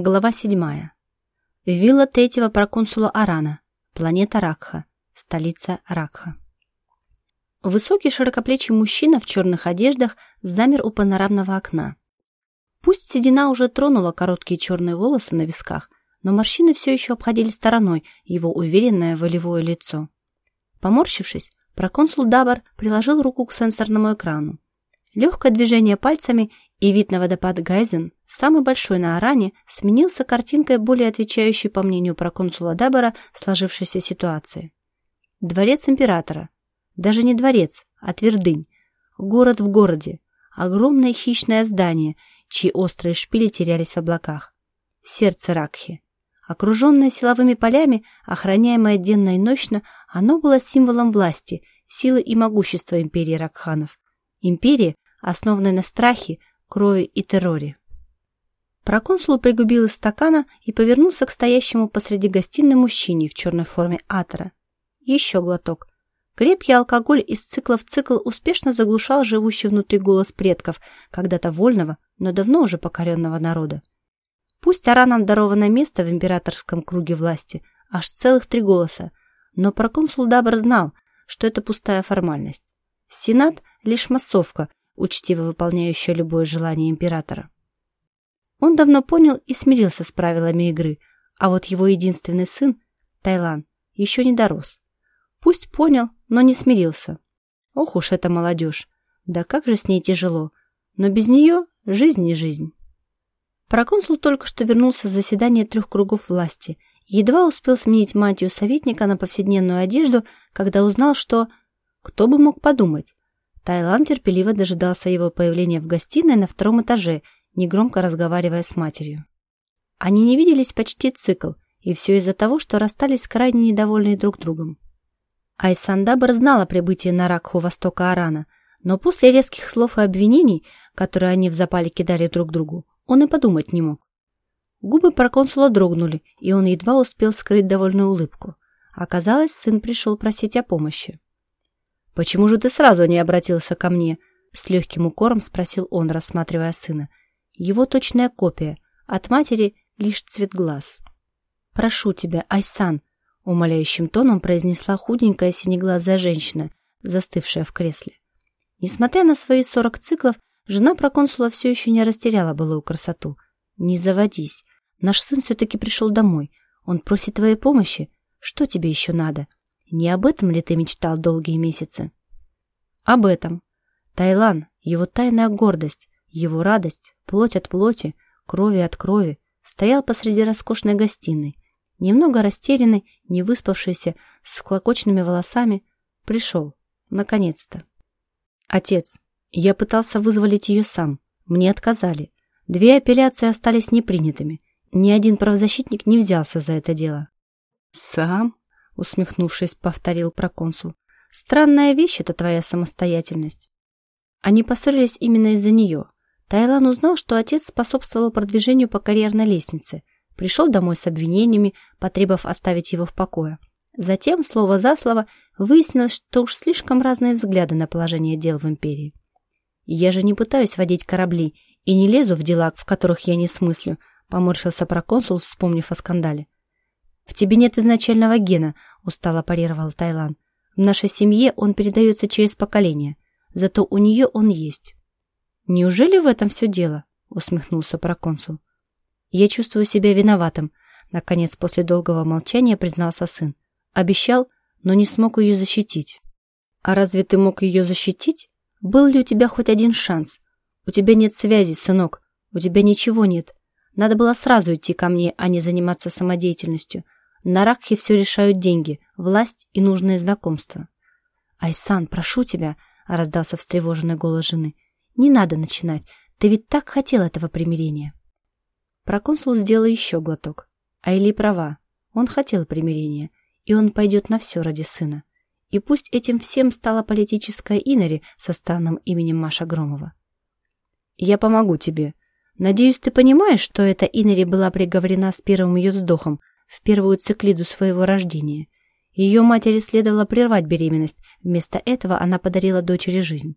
Глава 7. Вилла третьего проконсула Арана. Планета Ракха. Столица Ракха. Высокий широкоплечий мужчина в черных одеждах замер у панорамного окна. Пусть седина уже тронула короткие черные волосы на висках, но морщины все еще обходили стороной его уверенное волевое лицо. Поморщившись, проконсул Дабар приложил руку к сенсорному экрану. Легкое движение пальцами и вид на водопад Гайзен, самый большой на Аране, сменился картинкой, более отвечающей, по мнению проконсула Дабара, сложившейся ситуации. Дворец императора. Даже не дворец, а твердынь. Город в городе. Огромное хищное здание, чьи острые шпили терялись в облаках. Сердце Ракхи. Окруженное силовыми полями, охраняемое денно и ночно, оно было символом власти, силы и могущества империи Ракханов. Империи, основанной на страхе, крови и терроре. Проконсул пригубил из стакана и повернулся к стоящему посреди гостиной мужчине в черной форме атора. Еще глоток. Крепкий алкоголь из цикла в цикл успешно заглушал живущий внутри голос предков, когда-то вольного, но давно уже покоренного народа. Пусть Аранам даровано место в императорском круге власти, аж целых три голоса, но проконсул Дабр знал, что это пустая формальность. Сенат – лишь массовка, учтиво выполняющая любое желание императора. Он давно понял и смирился с правилами игры, а вот его единственный сын, Тайлан, еще не дорос. Пусть понял, но не смирился. Ох уж эта молодежь! Да как же с ней тяжело! Но без нее жизнь не жизнь. Проконсул только что вернулся с заседания трех кругов власти и едва успел сменить мантию советника на повседневную одежду, когда узнал, что... Кто бы мог подумать? Тайлан терпеливо дожидался его появления в гостиной на втором этаже, негромко разговаривая с матерью. Они не виделись почти цикл, и все из-за того, что расстались крайне недовольные друг другом. Айсандабр знал о прибытии на Ракху востока Арана, но после резких слов и обвинений, которые они в запале кидали друг другу, он и подумать не мог. Губы проконсула дрогнули, и он едва успел скрыть довольную улыбку. Оказалось, сын пришел просить о помощи. «Почему же ты сразу не обратился ко мне?» С легким укором спросил он, рассматривая сына. Его точная копия, от матери лишь цвет глаз. «Прошу тебя, Айсан!» Умоляющим тоном произнесла худенькая синеглазая женщина, застывшая в кресле. Несмотря на свои сорок циклов, жена проконсула все еще не растеряла былую красоту. «Не заводись. Наш сын все-таки пришел домой. Он просит твоей помощи. Что тебе еще надо?» Не об этом ли ты мечтал долгие месяцы? Об этом. Тайлан, его тайная гордость, его радость, плоть от плоти, крови от крови, стоял посреди роскошной гостиной, немного растерянный, не выспавшийся, с клокочными волосами, пришел, наконец-то. Отец, я пытался вызволить ее сам, мне отказали. Две апелляции остались непринятыми. Ни один правозащитник не взялся за это дело. Сам? Усмехнувшись, повторил проконсул. Странная вещь это твоя самостоятельность. Они поссорились именно из-за нее. Тайлан узнал, что отец способствовал продвижению по карьерной лестнице, пришел домой с обвинениями, потребовав оставить его в покое. Затем, слово за слово, выяснилось, что уж слишком разные взгляды на положение дел в империи. «Я же не пытаюсь водить корабли и не лезу в дела, в которых я не смыслю», поморщился проконсул, вспомнив о скандале. «В тебе нет изначального гена», — устало парировал Тайлан. «В нашей семье он передается через поколение, зато у нее он есть». «Неужели в этом все дело?» — усмехнулся проконсул. «Я чувствую себя виноватым», — наконец после долгого молчания признался сын. «Обещал, но не смог ее защитить». «А разве ты мог ее защитить? Был ли у тебя хоть один шанс? У тебя нет связи, сынок, у тебя ничего нет. Надо было сразу идти ко мне, а не заниматься самодеятельностью. На Ракхе все решают деньги, власть и нужные знакомства. «Айсан, прошу тебя», — раздался встревоженный голос жены, — «не надо начинать. Ты ведь так хотел этого примирения». Проконсул сделал еще глоток. Айли права. Он хотел примирения, и он пойдет на все ради сына. И пусть этим всем стала политическая Инари со странным именем Маша Громова. «Я помогу тебе. Надеюсь, ты понимаешь, что эта Инари была приговорена с первым ее вздохом, в первую циклиду своего рождения. Ее матери следовало прервать беременность, вместо этого она подарила дочери жизнь.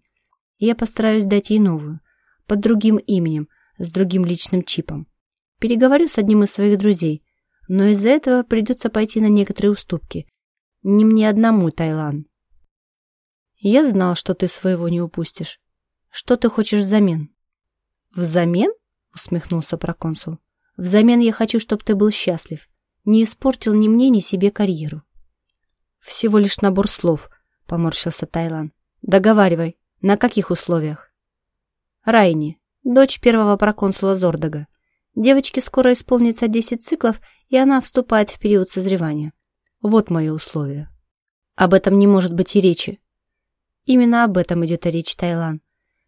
Я постараюсь дать ей новую, под другим именем, с другим личным чипом. Переговорю с одним из своих друзей, но из-за этого придется пойти на некоторые уступки. Не мне одному, Тайлан. Я знал, что ты своего не упустишь. Что ты хочешь взамен? Взамен? Усмехнулся проконсул. Взамен я хочу, чтобы ты был счастлив. Не испортил ни мне, ни себе карьеру. Всего лишь набор слов, поморщился Тайлан. Договаривай, на каких условиях? Райни, дочь первого проконсула Зордога. Девочке скоро исполнится 10 циклов, и она вступает в период созревания. Вот мои условия. Об этом не может быть и речи. Именно об этом идет речь, Тайлан.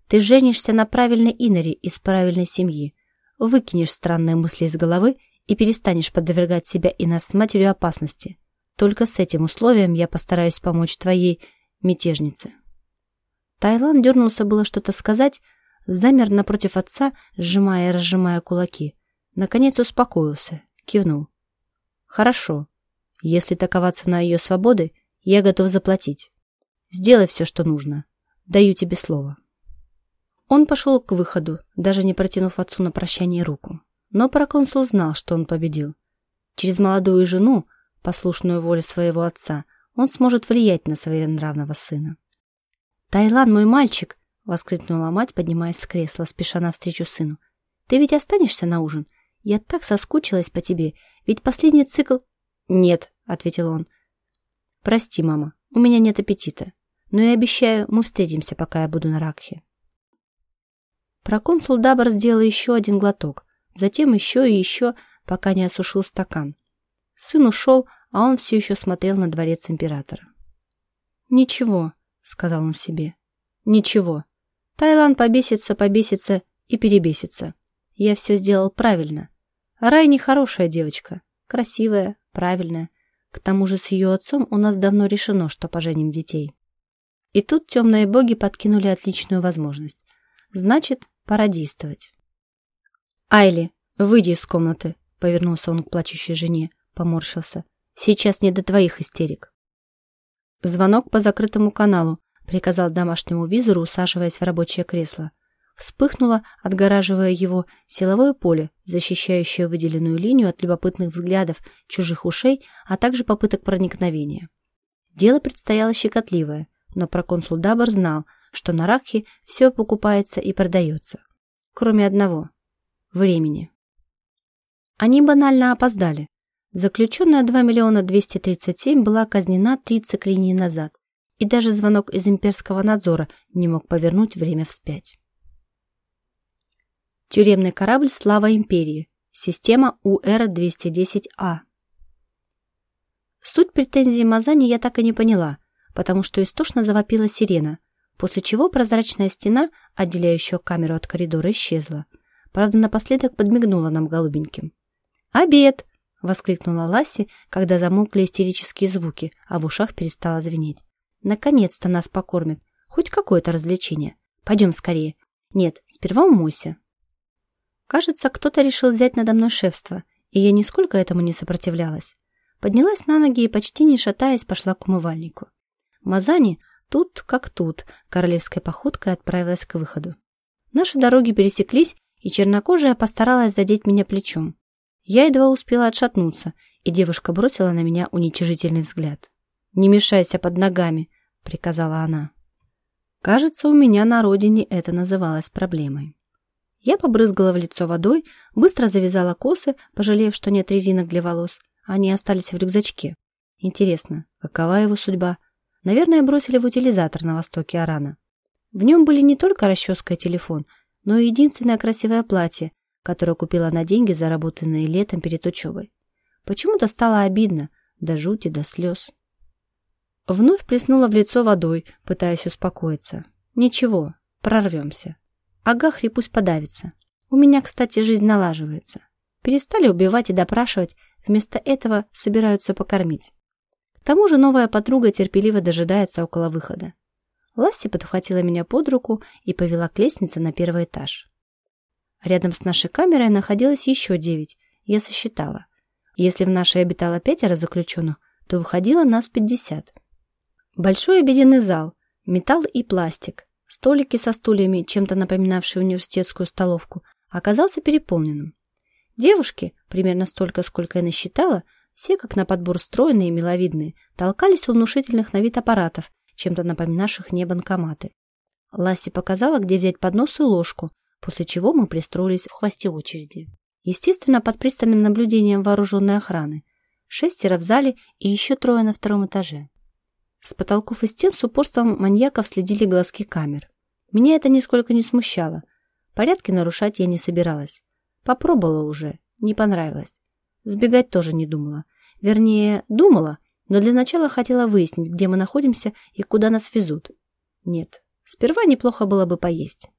Ты женишься на правильной Инаре из правильной семьи, выкинешь странные мысли из головы и перестанешь подвергать себя и нас с матерью опасности. Только с этим условием я постараюсь помочь твоей мятежнице. Тайлан дернулся было что-то сказать, замер напротив отца, сжимая и разжимая кулаки. Наконец успокоился, кивнул. «Хорошо. Если такова цена ее свободы, я готов заплатить. Сделай все, что нужно. Даю тебе слово». Он пошел к выходу, даже не протянув отцу на прощание руку. Но проконсул знал, что он победил. Через молодую жену, послушную воле своего отца, он сможет влиять на своенравного сына. «Тайлан, мой мальчик!» — воскликнула мать, поднимаясь с кресла, спеша навстречу сыну. «Ты ведь останешься на ужин? Я так соскучилась по тебе, ведь последний цикл...» «Нет», — ответил он. «Прости, мама, у меня нет аппетита. Но я обещаю, мы встретимся, пока я буду на Ракхе». Проконсул Дабр сделал еще один глоток, затем еще и еще, пока не осушил стакан. Сын ушел, а он все еще смотрел на дворец императора. «Ничего», — сказал он себе, — «ничего. Тайланд побесится, побесится и перебесится. Я все сделал правильно. Рай хорошая девочка, красивая, правильная. К тому же с ее отцом у нас давно решено, что поженим детей. И тут темные боги подкинули отличную возможность. Значит, пора действовать. «Айли, выйди из комнаты», — повернулся он к плачущей жене, поморщился. «Сейчас не до твоих истерик». Звонок по закрытому каналу, приказал домашнему визору, усаживаясь в рабочее кресло. Вспыхнуло, отгораживая его, силовое поле, защищающее выделенную линию от любопытных взглядов, чужих ушей, а также попыток проникновения. Дело предстояло щекотливое, но проконсул Дабар знал, что на Ракхе все покупается и продается. Кроме одного – времени. Они банально опоздали. Заключенная 2 миллиона 237 была казнена 30 линий назад, и даже звонок из имперского надзора не мог повернуть время вспять. Тюремный корабль «Слава империи», система УР-210А. Суть претензий Мазани я так и не поняла, потому что истошно завопила сирена, после чего прозрачная стена, отделяющая камеру от коридора, исчезла. Правда, напоследок подмигнула нам голубеньким. «Обед!» — воскликнула Ласси, когда замолкли истерические звуки, а в ушах перестало звенеть. «Наконец-то нас покормят. Хоть какое-то развлечение. Пойдем скорее. Нет, сперва умойся». Кажется, кто-то решил взять надо мной шефство, и я нисколько этому не сопротивлялась. Поднялась на ноги и, почти не шатаясь, пошла к умывальнику. Мазани Тут как тут, королевской походкой отправилась к выходу. Наши дороги пересеклись, и чернокожая постаралась задеть меня плечом. Я едва успела отшатнуться, и девушка бросила на меня уничижительный взгляд. «Не мешайся под ногами», — приказала она. Кажется, у меня на родине это называлось проблемой. Я побрызгала в лицо водой, быстро завязала косы, пожалев, что нет резинок для волос. Они остались в рюкзачке. Интересно, какова его судьба? Наверное, бросили в утилизатор на востоке Арана. В нем были не только расческа и телефон, но и единственное красивое платье, которое купила на деньги, заработанные летом перед учебой. Почему-то стало обидно, до жути, до слез. Вновь плеснула в лицо водой, пытаясь успокоиться. Ничего, прорвемся. Агахри пусть подавится. У меня, кстати, жизнь налаживается. Перестали убивать и допрашивать, вместо этого собираются покормить. К тому же новая подруга терпеливо дожидается около выхода. Ласси подхватила меня под руку и повела к лестнице на первый этаж. Рядом с нашей камерой находилось еще девять, я сосчитала. Если в нашей обитало пятеро заключенных, то выходило нас пятьдесят. Большой обеденный зал, металл и пластик, столики со стульями, чем-то напоминавшие университетскую столовку, оказался переполненным. Девушки, примерно столько, сколько я насчитала, все как на подбор стройные и миловидные, толкались у внушительных на вид аппаратов, чем-то напоминавших не банкоматы. Ласси показала, где взять поднос и ложку, после чего мы пристроились в хвосте очереди. Естественно, под пристальным наблюдением вооруженной охраны. Шестеро в зале и еще трое на втором этаже. С потолков и стен с упорством маньяков следили глазки камер. Меня это нисколько не смущало. Порядки нарушать я не собиралась. Попробовала уже, не понравилось. Сбегать тоже не думала. Вернее, думала, но для начала хотела выяснить, где мы находимся и куда нас везут. Нет, сперва неплохо было бы поесть.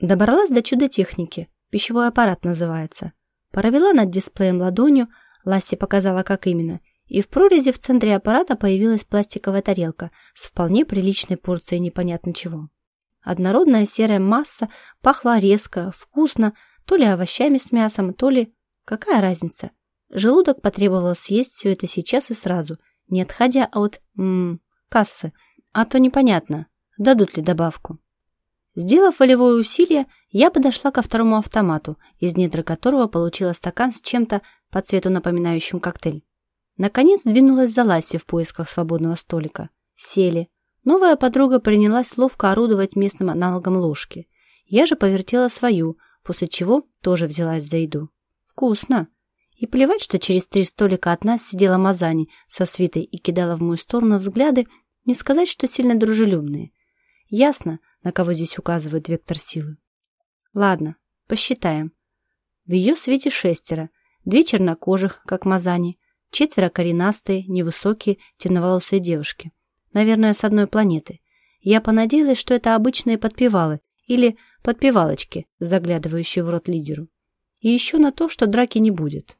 Добралась до чудо-техники, пищевой аппарат называется. Провела над дисплеем ладонью, Ласси показала, как именно, и в прорези в центре аппарата появилась пластиковая тарелка с вполне приличной порцией непонятно чего. Однородная серая масса пахла резко, вкусно, то ли овощами с мясом, то ли... Какая разница? Желудок потребовал съесть все это сейчас и сразу, не отходя от... М кассы. А то непонятно, дадут ли добавку. Сделав волевое усилие, я подошла ко второму автомату, из недр которого получила стакан с чем-то по цвету напоминающим коктейль. Наконец двинулась за Ласси в поисках свободного столика. Сели. Новая подруга принялась ловко орудовать местным аналогом ложки. Я же повертела свою, после чего тоже взялась за еду. Вкусно! И плевать, что через три столика от нас сидела Мазани со свитой и кидала в мою сторону взгляды, не сказать, что сильно дружелюбные. Ясно, на кого здесь указывает вектор силы. Ладно, посчитаем. В ее свете шестеро, две чернокожих, как Мазани, четверо коренастые, невысокие, темноволосые девушки. Наверное, с одной планеты. Я понадеялась, что это обычные подпевалы или подпевалочки, заглядывающие в рот лидеру. И еще на то, что драки не будет.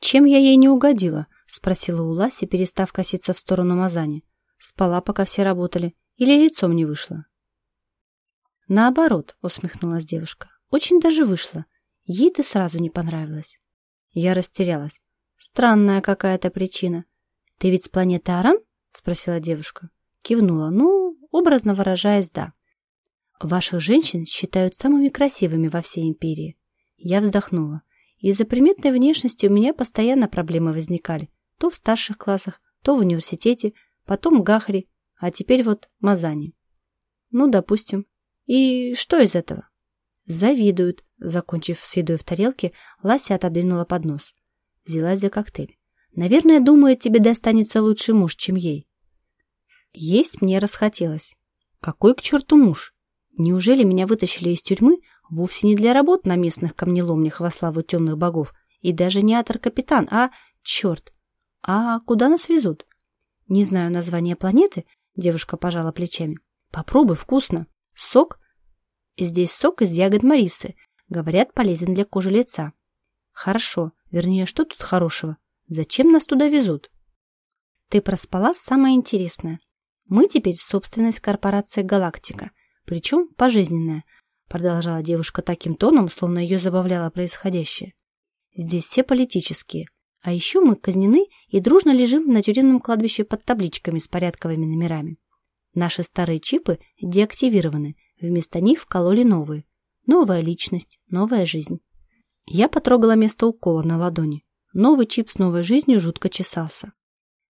«Чем я ей не угодила?» — спросила Уласи, перестав коситься в сторону Мазани. «Спала, пока все работали. Или лицом не вышло?» «Наоборот», — усмехнулась девушка. «Очень даже вышло. Ей ты сразу не понравилась». Я растерялась. «Странная какая-то причина. Ты ведь с планеты Аран?» — спросила девушка. Кивнула. «Ну, образно выражаясь, да. Ваших женщин считают самыми красивыми во всей империи». Я вздохнула. Из-за приметной внешности у меня постоянно проблемы возникали. То в старших классах, то в университете, потом в Гахре, а теперь вот Мазани. Ну, допустим. И что из этого? Завидуют. Закончив с едой в тарелке, Лася отодвинула поднос. Взялась за коктейль. Наверное, думает, тебе достанется лучший муж, чем ей. Есть мне расхотелось. Какой к черту муж? Неужели меня вытащили из тюрьмы вовсе не для работ на местных камнеломнях во славу темных богов и даже не атор-капитан, а... Черт! А куда нас везут? Не знаю название планеты, девушка пожала плечами. Попробуй, вкусно. Сок? Здесь сок из ягод Марисы. Говорят, полезен для кожи лица. Хорошо. Вернее, что тут хорошего? Зачем нас туда везут? Ты проспала самое интересное. Мы теперь собственность корпорации «Галактика», причем пожизненная, продолжала девушка таким тоном, словно ее забавляло происходящее. Здесь все политические. А еще мы казнены и дружно лежим на тюремном кладбище под табличками с порядковыми номерами. Наши старые чипы деактивированы, вместо них вкололи новые. Новая личность, новая жизнь. Я потрогала место укола на ладони. Новый чип с новой жизнью жутко чесался.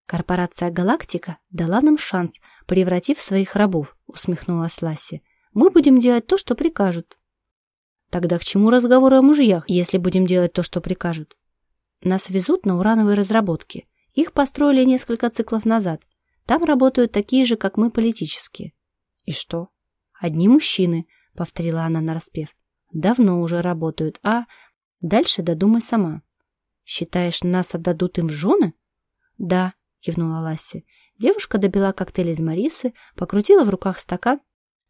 Корпорация «Галактика» дала нам шанс, превратив своих рабов, усмехнулась Ласси. Мы будем делать то, что прикажут. Тогда к чему разговоры о мужьях, если будем делать то, что прикажут? Нас везут на урановые разработки. Их построили несколько циклов назад. Там работают такие же, как мы, политические. И что? Одни мужчины, повторила она нараспев. Давно уже работают, а... Дальше додумай сама. Считаешь, нас отдадут им в жены? Да, кивнула Ласси. Девушка добила коктейль из Марисы, покрутила в руках стакан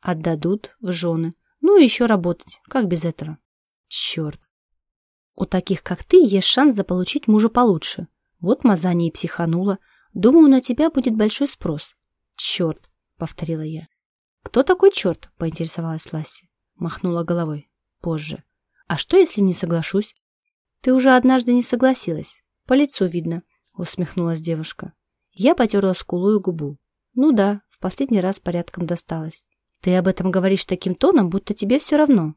Отдадут в жены. Ну и еще работать. Как без этого? Черт. У таких, как ты, есть шанс заполучить мужа получше. Вот Мазани и психанула. Думаю, на тебя будет большой спрос. Черт, повторила я. Кто такой черт? Поинтересовалась Ласси. Махнула головой. Позже. А что, если не соглашусь? Ты уже однажды не согласилась. По лицу видно, усмехнулась девушка. Я потерла скулу и губу. Ну да, в последний раз порядком досталось. Ты об этом говоришь таким тоном, будто тебе все равно.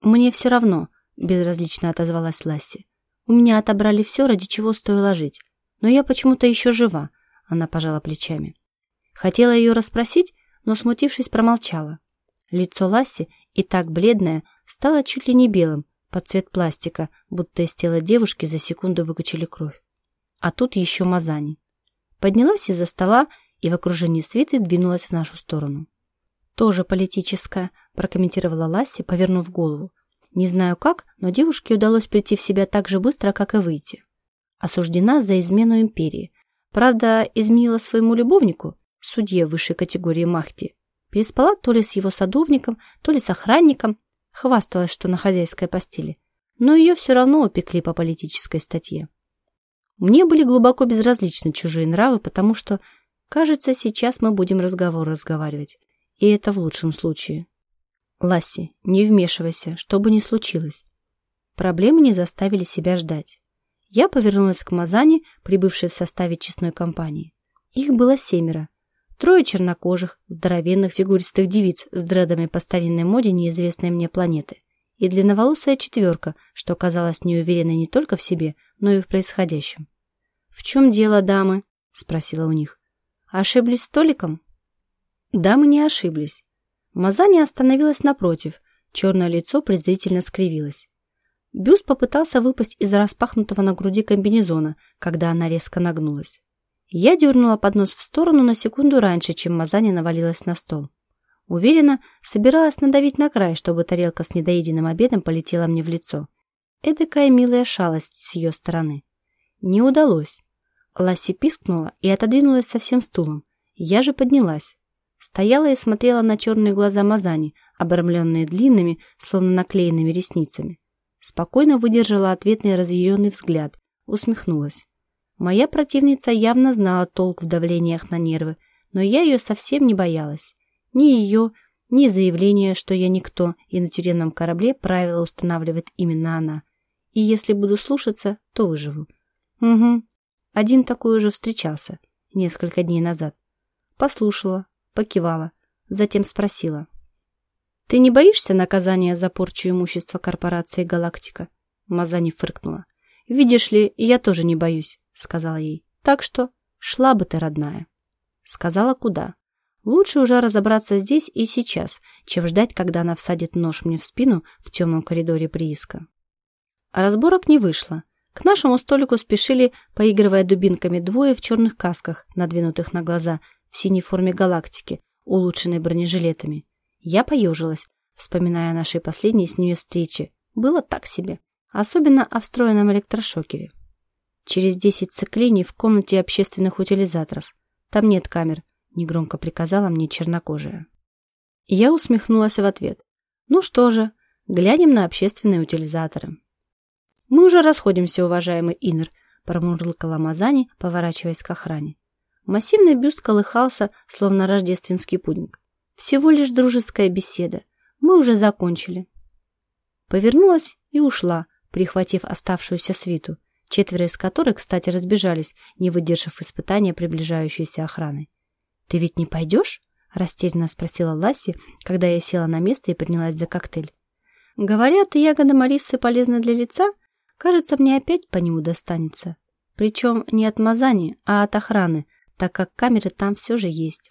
Мне все равно, безразлично отозвалась Ласси. «У меня отобрали все, ради чего стоило жить. Но я почему-то еще жива», — она пожала плечами. Хотела ее расспросить, но, смутившись, промолчала. Лицо Ласси, и так бледное, стало чуть ли не белым, под цвет пластика, будто из тела девушки за секунду выкачали кровь. А тут еще Мазани. Поднялась из-за стола и в окружении свиты двинулась в нашу сторону. «Тоже политическая», – прокомментировала Ласси, повернув голову. Не знаю как, но девушке удалось прийти в себя так же быстро, как и выйти. Осуждена за измену империи. Правда, изменила своему любовнику, судье высшей категории Махти. Переспала то ли с его садовником, то ли с охранником. Хвасталась, что на хозяйской постели. Но ее все равно упекли по политической статье. Мне были глубоко безразличны чужие нравы, потому что, кажется, сейчас мы будем разговор разговаривать. И это в лучшем случае. Ласси, не вмешивайся, что бы ни случилось. Проблемы не заставили себя ждать. Я повернулась к Мазане, прибывшей в составе честной компании. Их было семеро. Трое чернокожих, здоровенных фигуристых девиц с дредами по старинной моде неизвестной мне планеты. И длинноволосая четверка, что казалась неуверенной не только в себе, но и в происходящем. «В чем дело, дамы?» – спросила у них. «Ошиблись столиком?» Дамы не ошиблись. Мазани остановилась напротив, черное лицо презрительно скривилось. Бюст попытался выпасть из распахнутого на груди комбинезона, когда она резко нагнулась. Я дернула поднос в сторону на секунду раньше, чем Мазани навалилась на стол. Уверена, собиралась надавить на край, чтобы тарелка с недоеденным обедом полетела мне в лицо. Эдакая милая шалость с ее стороны. Не удалось. Ласси пискнула и отодвинулась со всем стулом. Я же поднялась. Стояла и смотрела на черные глаза Мазани, обрамленные длинными, словно наклеенными ресницами. Спокойно выдержала ответный разъяренный взгляд, усмехнулась. Моя противница явно знала толк в давлениях на нервы, но я ее совсем не боялась. Ни ее, ни заявления, что я никто, и на тюремном корабле правила устанавливает именно она. И если буду слушаться, то выживу. Угу. Один такой уже встречался несколько дней назад. Послушала, покивала, затем спросила. «Ты не боишься наказания за порчу имущества корпорации «Галактика»?» Мазани фыркнула. «Видишь ли, я тоже не боюсь», — сказала ей. «Так что шла бы ты, родная». Сказала, куда. Лучше уже разобраться здесь и сейчас, чем ждать, когда она всадит нож мне в спину в темном коридоре прииска. Разборок не вышло. К нашему столику спешили, поигрывая дубинками, двое в черных касках, надвинутых на глаза, в синей форме галактики, улучшенной бронежилетами. Я поежилась, вспоминая наши последние с ними встречи. Было так себе. Особенно о встроенном электрошокере. Через десять циклений в комнате общественных утилизаторов. Там нет камер, негромко приказала мне чернокожая. Я усмехнулась в ответ. Ну что же, глянем на общественные утилизаторы. Мы уже расходимся, уважаемый Инер, промурлыкала Мазани, поворачиваясь к охране. Массивный бюст колыхался, словно рождественский пудинг. Всего лишь дружеская беседа. Мы уже закончили. Повернулась и ушла, прихватив оставшуюся свиту, четверо из которых, кстати, разбежались, не выдержав испытания приближающейся охраны. «Ты ведь не пойдешь?» – растерянно спросила Ласси, когда я села на место и принялась за коктейль. «Говорят, ягода Марисы полезна для лица. Кажется, мне опять по нему достанется. Причем не от мазани, а от охраны, так как камеры там все же есть.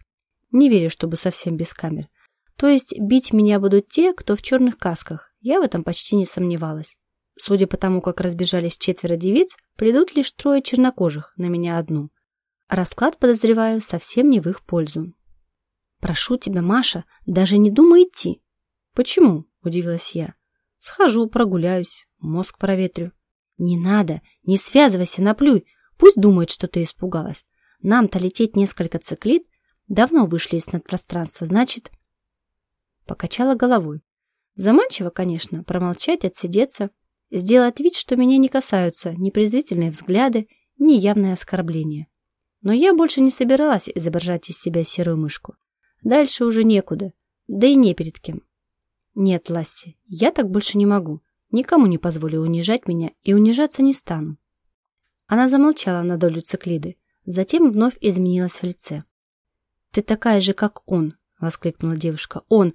Не верю, чтобы совсем без камер. То есть бить меня будут те, кто в черных касках. Я в этом почти не сомневалась. Судя по тому, как разбежались четверо девиц, придут лишь трое чернокожих, на меня одну. расклад, подозреваю, совсем не в их пользу. «Прошу тебя, Маша, даже не думай идти». «Почему?» – удивилась я. «Схожу, прогуляюсь, мозг проветрю». «Не надо, не связывайся, наплюй. Пусть думает, что ты испугалась. Нам-то лететь несколько циклит. Давно вышли из надпространства, значит... Покачала головой. Заманчиво, конечно, промолчать, отсидеться, сделать вид, что меня не касаются ни презрительные взгляды, ни явное оскорбление. Но я больше не собиралась изображать из себя серую мышку. Дальше уже некуда, да и не перед кем. Нет, Ласси, я так больше не могу. Никому не позволю унижать меня и унижаться не стану. Она замолчала на долю циклиды, Затем вновь изменилась в лице. «Ты такая же, как он!» — воскликнула девушка. «Он!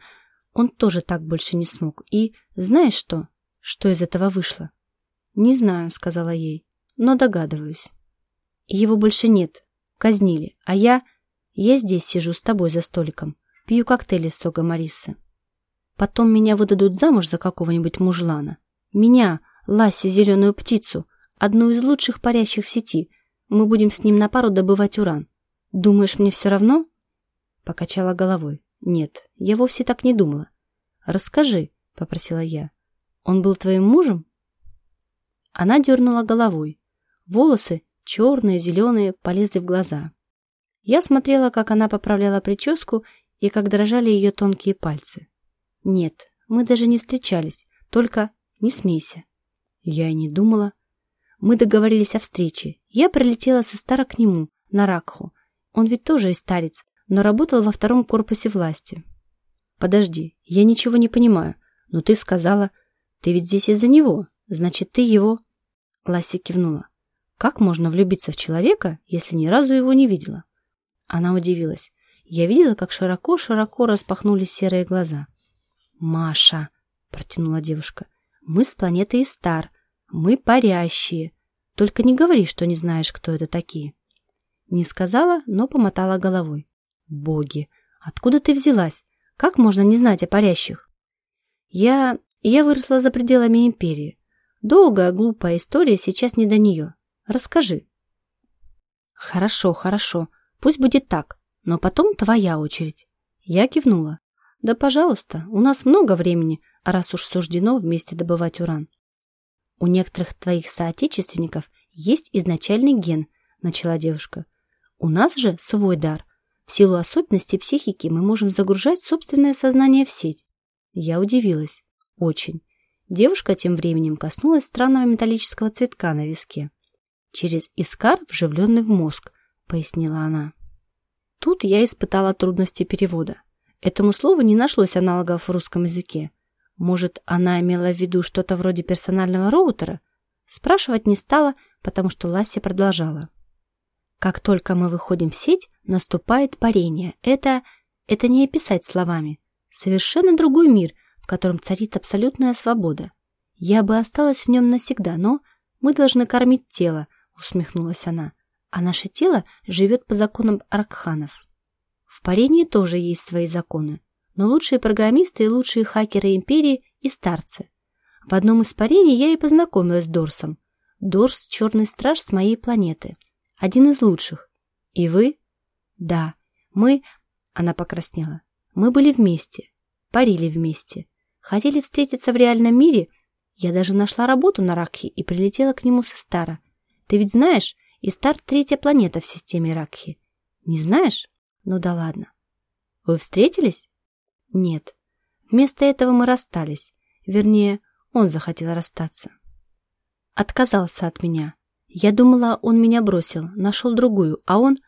Он тоже так больше не смог. И знаешь что? Что из этого вышло? Не знаю, сказала ей, но догадываюсь. Его больше нет. Казнили. А я... Я здесь сижу с тобой за столиком. Пью коктейли с сога Марисы. Потом меня выдадут замуж за какого-нибудь мужлана. Меня, Ласси, зеленую птицу, одну из лучших парящих в сети. Мы будем с ним на пару добывать уран. Думаешь, мне все равно? Покачала головой. Нет, я вовсе так не думала. Расскажи, попросила я. Он был твоим мужем? Она дернула головой. Волосы, черные, зеленые, полезли в глаза. Я смотрела, как она поправляла прическу и как дрожали ее тонкие пальцы. Нет, мы даже не встречались, только не смейся. Я и не думала. Мы договорились о встрече. Я прилетела со Стара к нему, на Ракху. Он ведь тоже и старец, но работал во втором корпусе власти. Подожди, я ничего не понимаю. Но ты сказала, ты ведь здесь из-за него. Значит, ты его... Ласси кивнула. Как можно влюбиться в человека, если ни разу его не видела? Она удивилась. Я видела, как широко-широко распахнулись серые глаза. «Маша!» — протянула девушка. Мы с планеты Истар. Мы парящие. Только не говори, что не знаешь, кто это такие. Не сказала, но помотала головой. Боги, откуда ты взялась? Как можно не знать о парящих? Я... я выросла за пределами империи. Долгая, глупая история сейчас не до нее. Расскажи. Хорошо, хорошо. Пусть будет так. Но потом твоя очередь. Я кивнула. Да, пожалуйста, у нас много времени, раз уж суждено вместе добывать уран. У некоторых твоих соотечественников есть изначальный ген, начала девушка. У нас же свой дар. В силу особенностей психики мы можем загружать собственное сознание в сеть. Я удивилась. Очень. Девушка тем временем коснулась странного металлического цветка на виске. Через искар, вживленный в мозг, пояснила она. Тут я испытала трудности перевода. Этому слову не нашлось аналогов в русском языке. Может, она имела в виду что-то вроде персонального роутера? Спрашивать не стала, потому что Ласси продолжала. Как только мы выходим в сеть, наступает парение. Это... это не описать словами. Совершенно другой мир, в котором царит абсолютная свобода. Я бы осталась в нем навсегда, но мы должны кормить тело, усмехнулась она. А наше тело живет по законам аркханов. В парении тоже есть свои законы, но лучшие программисты и лучшие хакеры империи и старцы. В одном из парений я и познакомилась с Дорсом. Дорс – черный страж с моей планеты. Один из лучших. И вы? Да, мы... Она покраснела. Мы были вместе. Парили вместе. Хотели встретиться в реальном мире. Я даже нашла работу на Ракхе и прилетела к нему со Стара. Ты ведь знаешь, Истар – третья планета в системе Ракхи. Не знаешь? Ну да ладно. Вы встретились? Нет. Вместо этого мы расстались. Вернее, он захотел расстаться. Отказался от меня. Я думала, он меня бросил, нашел другую, а он...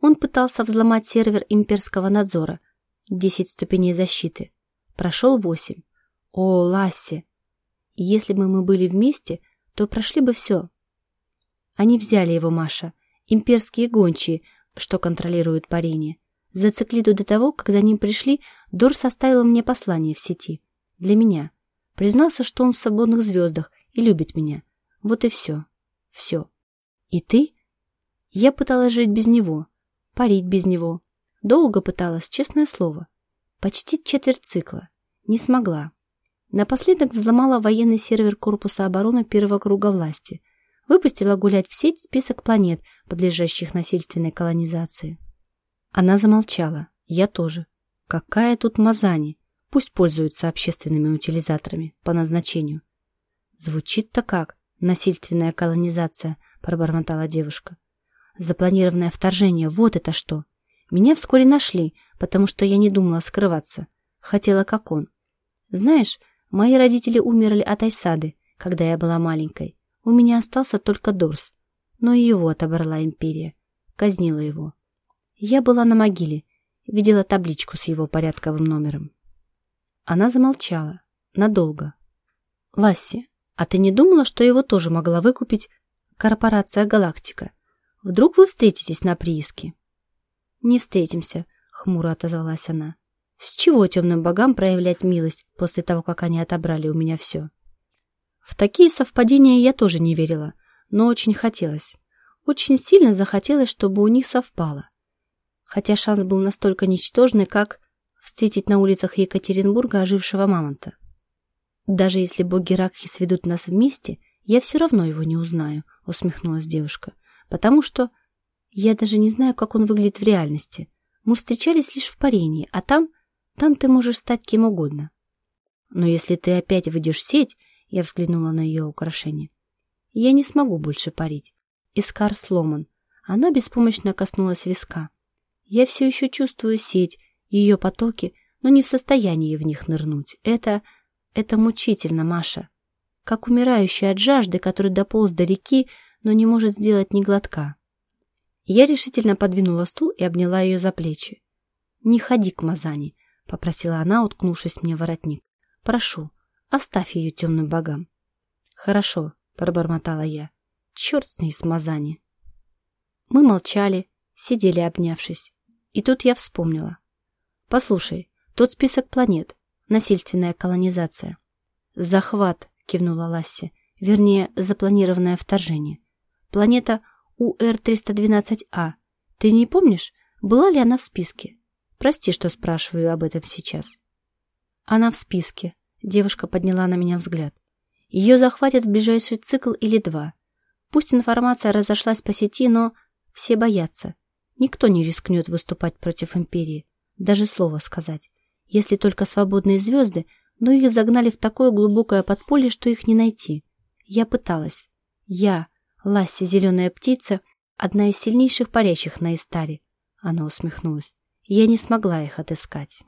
Он пытался взломать сервер имперского надзора. Десять ступеней защиты. Прошел восемь. О, Ласси! Если бы мы были вместе, то прошли бы все. Они взяли его, Маша. Имперские гончие, что контролирует парение. За циклиду до того, как за ним пришли, Дор составил мне послание в сети. Для меня. Признался, что он в свободных звездах и любит меня. Вот и все. Все. И ты? Я пыталась жить без него, парить без него. Долго пыталась, честное слово. Почти четверть цикла. Не смогла. Напоследок взломала военный сервер Корпуса обороны первого круга власти – выпустила гулять в сеть список планет, подлежащих насильственной колонизации. Она замолчала. Я тоже. Какая тут Мазани? Пусть пользуются общественными утилизаторами по назначению. Звучит-то как насильственная колонизация, пробормотала девушка. Запланированное вторжение, вот это что. Меня вскоре нашли, потому что я не думала скрываться. Хотела как он. Знаешь, мои родители умерли от Айсады, когда я была маленькой. У меня остался только Дорс, но и его отобрала империя, казнила его. Я была на могиле, видела табличку с его порядковым номером. Она замолчала. Надолго. «Ласси, а ты не думала, что его тоже могла выкупить корпорация «Галактика»? Вдруг вы встретитесь на прииске?» «Не встретимся», — хмуро отозвалась она. «С чего темным богам проявлять милость после того, как они отобрали у меня все?» В такие совпадения я тоже не верила, но очень хотелось. Очень сильно захотелось, чтобы у них совпало. Хотя шанс был настолько ничтожный, как встретить на улицах Екатеринбурга ожившего мамонта. Даже если боги Ракхи сведут нас вместе, я все равно его не узнаю, усмехнулась девушка. Потому что я даже не знаю, как он выглядит в реальности. Мы встречались лишь в парении, а там, там ты можешь стать кем угодно. Но если ты опять выйдешь в сеть, я взглянула на ее украшение, я не смогу больше парить. Искар сломан. Она беспомощно коснулась виска. Я все еще чувствую сеть, ее потоки, но не в состоянии в них нырнуть. Это... это мучительно, Маша. Как умирающий от жажды, который дополз до реки, но не может сделать ни глотка. Я решительно подвинула стул и обняла ее за плечи. «Не ходи к Мазани», — попросила она, уткнувшись мне в воротник. «Прошу, оставь ее темным богам». «Хорошо», — пробормотала я. Черт с ней смазани. Мы молчали, сидели обнявшись. И тут я вспомнила. Послушай, тот список планет. Насильственная колонизация. Захват, кивнула Ласси. Вернее, запланированное вторжение. Планета УР-312А. Ты не помнишь, была ли она в списке? Прости, что спрашиваю об этом сейчас. Она в списке. Девушка подняла на меня взгляд. Ее захватят в ближайший цикл или два. Пусть информация разошлась по сети, но все боятся. Никто не рискнет выступать против империи, даже слова сказать. Если только свободные звезды, но их загнали в такое глубокое подполье, что их не найти. Я пыталась. Я, Ласси Зеленая Птица, одна из сильнейших парящих на Истаре. Она усмехнулась. Я не смогла их отыскать.